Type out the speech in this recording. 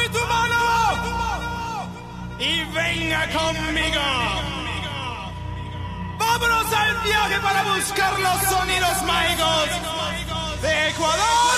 Dame tu mano y venga conmigo. Vámonos al viaje para buscar los sonidos mágicos de Ecuador.